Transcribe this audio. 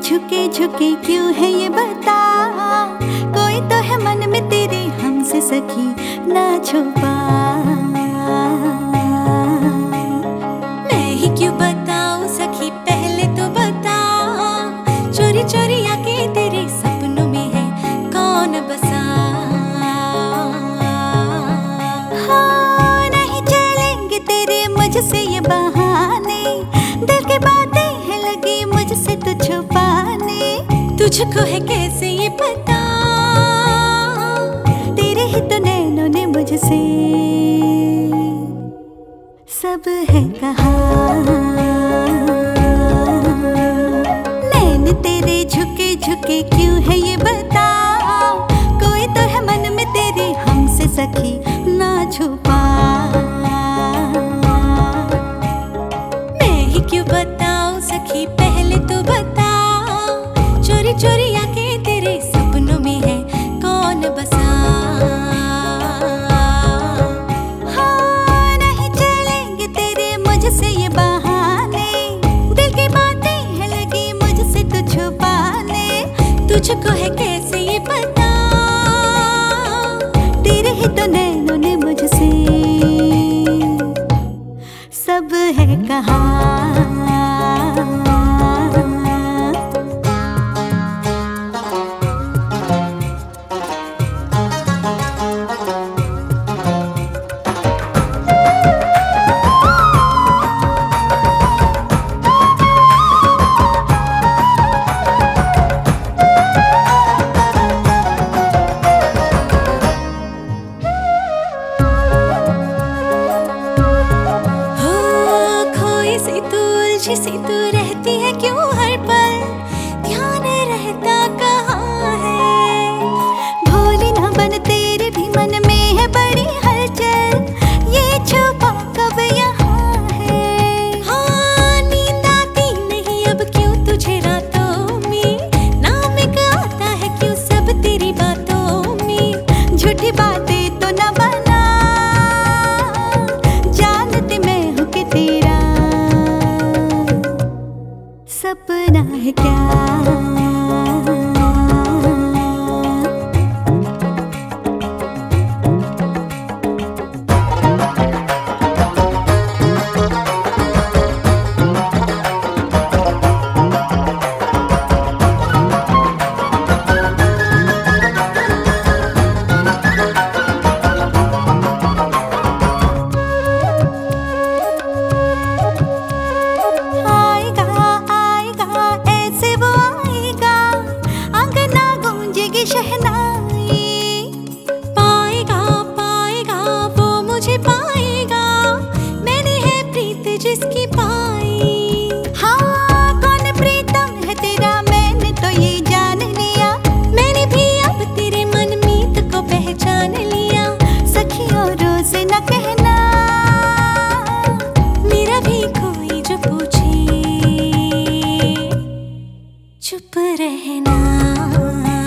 झुके झुके क्यों है ये बता? कोई तो है मन में तेरे हमसे सखी ना छुपा। मैं ही क्यों बताऊँ सखी, पहले तो बता चोरी चोरी आके तेरे सपनों में है, कौन बसा? हाँ नहीं चलेंगे तेरे मुझसे ये बहाने। दिल की बातें है लगी मुझसे तो छुपाने। तुझको है कैसे तेरे से सी तू रहती है क्यों हर 안. कहना